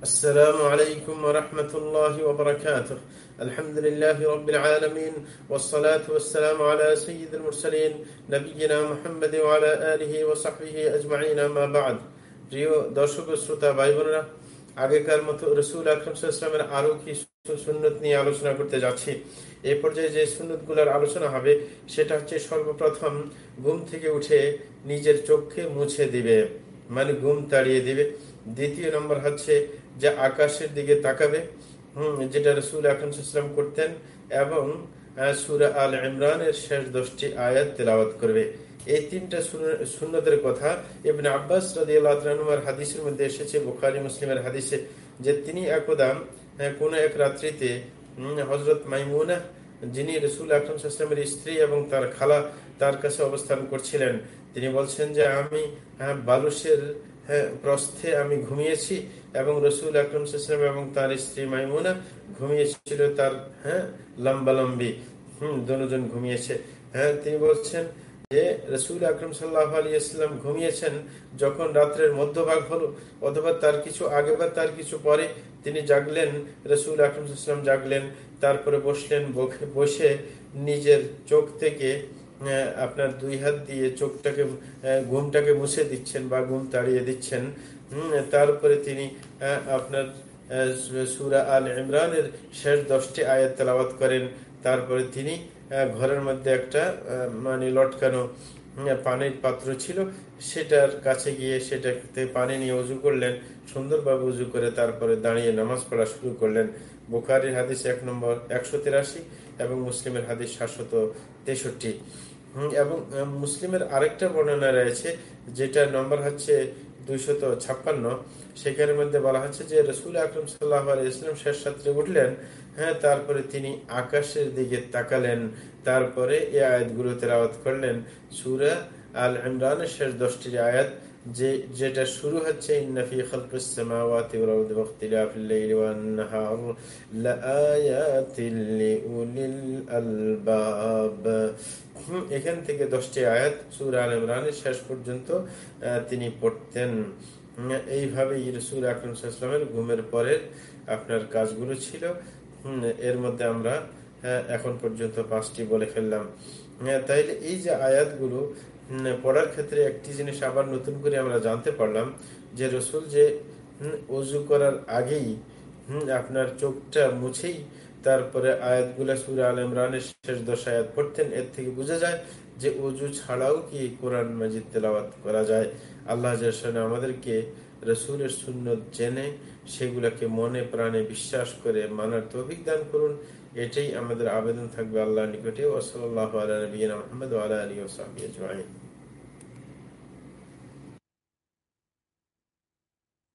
السلام عليكم ورحمة الله وبركاته الحمد لله رب العالمين والصلاة والسلام على سيد المرسلين نبينا محمد وعلى آله وصحبه أجمعين ما بعد প্রিয় দর্শক শ্রোতা ভাই বোনেরা আগেকার মতো রসুল আকরমের আরো কি সুন্নত নিয়ে আলোচনা করতে যাচ্ছি এই পর্যায়ে যে সুন্নত গুলার আলোচনা হবে সেটা হচ্ছে সর্বপ্রথম ঘুম থেকে উঠে নিজের চোখকে মুছে দিবে মানে ঘুম তাড়িয়ে দিবে। দ্বিতীয় নম্বর হচ্ছে যে আকাশের দিকে তাকাবে। হম, যেটা রসুল আকরম করতেন এবং সুরা আল ইমরানের শেষ দশটি আয়াত তেলাওয়াত করবে। এই তিনটা সুন্নতের কথা এমনি আব্বাস রাজিয়ার হাদিসের মধ্যে এসেছে, বুখারি, মুসলিমের হাদিসে, যে তিনি একদা কোন এক রাত্রিতে হজরত মাইমুনা যিনি রসুল আকরম সাল্লামের স্ত্রী এবং তার খালা তার কাছে অবস্থান করছিলেন, তিনি বলছেন যে আমি বালুসের প্রস্থে আমি ঘুমিয়েছি এবং রসুল আকরম এবং তার স্ত্রী মাইমুনা ঘুমিয়েছিল তার হ্যাঁ লম্বালম্বি, হম, দুজন ঘুমিয়েছে। হ্যাঁ তিনি বলছেন যে রসুল আকরম সাল্লাহ আলিয়াল্লাম ঘুমিয়েছেন যখন রাত্রের মধ্যভাগ হলো, অথবা তার কিছু আগে বা তার কিছু পরে তিনি জাগলেন, রসুল আকরম জাগলেন, তারপরে বসলেন বসে নিজের চোখ থেকে আপনার দুই হাত দিয়ে চোখটাকে ঘুমটাকে মুছে দিচ্ছেন বা ঘুম তাড়িয়ে দিচ্ছেন। তারপরে তিনি আপনার সুরা আল ইমরানের শেষ দশটি আয়াত তেলাবাত করেন। তারপরে তিনি ঘরের মধ্যে একটা মানে লটকানো পানির পাত্র ছিল। সেটার কাছে গিয়ে সেটাতে পানি নিয়ে উজু করলেন। সুন্দরভাবে উজু করে তারপরে দাঁড়িয়ে নামাজ পড়া শুরু করলেন। বুখারির হাদিস এক নম্বর একশো তিরাশি এবং মুসলিমের হাদিস সাতশত তেষট্টি। এবং মুসলিমের আরেকটা বর্ণনা রয়েছে যেটা নম্বর হচ্ছে দুইশত ছাপ্পান্ন। সেখানের মধ্যে বলা হচ্ছে যে রসুল আকরম সাল্লাহ ইসলাম শেষ উঠলেন হ্যাঁ তারপরে তিনি আকাশের দিকে তাকালেন, তারপরে এই আয়াতগুলো তেলাওয়াত করলেন। সুরা আল ইমরানের শেষ দশটি আয়াত, যে, যেটা শুরু হচ্ছে ইন্নাফি এখান থেকে দশটি আয়াত সূরা আল ইমরানের শেষ পর্যন্ত তিনি পড়তেন। এইভাবেই রাসূল আকরাম ঘুমের পরের আপনার কাজগুলো ছিল। এর মধ্যে আমরা এখন পর্যন্ত পাঁচটি বলে ফেললাম। তাইলে এই যে আয়াতগুলো পড়ার ক্ষেত্রে একটি জিনিস আবার নতুন করে আমরা জানতে পারলাম, যে রসুল যে অজু করার আগেই আপনার চোখটা মুছেই তারপরে আয়াতগুলা সুরা আল ইমরানের শেষ দশ আয়াত পড়তেন, এর থেকে বোঝা যায় যে অজু ছাড়াও কি কোরআন মাজিদ তেলাওয়াত করা যায়। আল্লাহ আমাদেরকে রসুলের সুন্নত জেনে সেগুলাকে মনে প্রাণে বিশ্বাস করে মানার তো অভিজ্ঞান করুন। এটাই আমাদের আবেদন থাকবে আল্লাহ নিকটে। ওসল আল্লাহ আলী মোহাম্মদ আল্লাহ আলী ওসাহ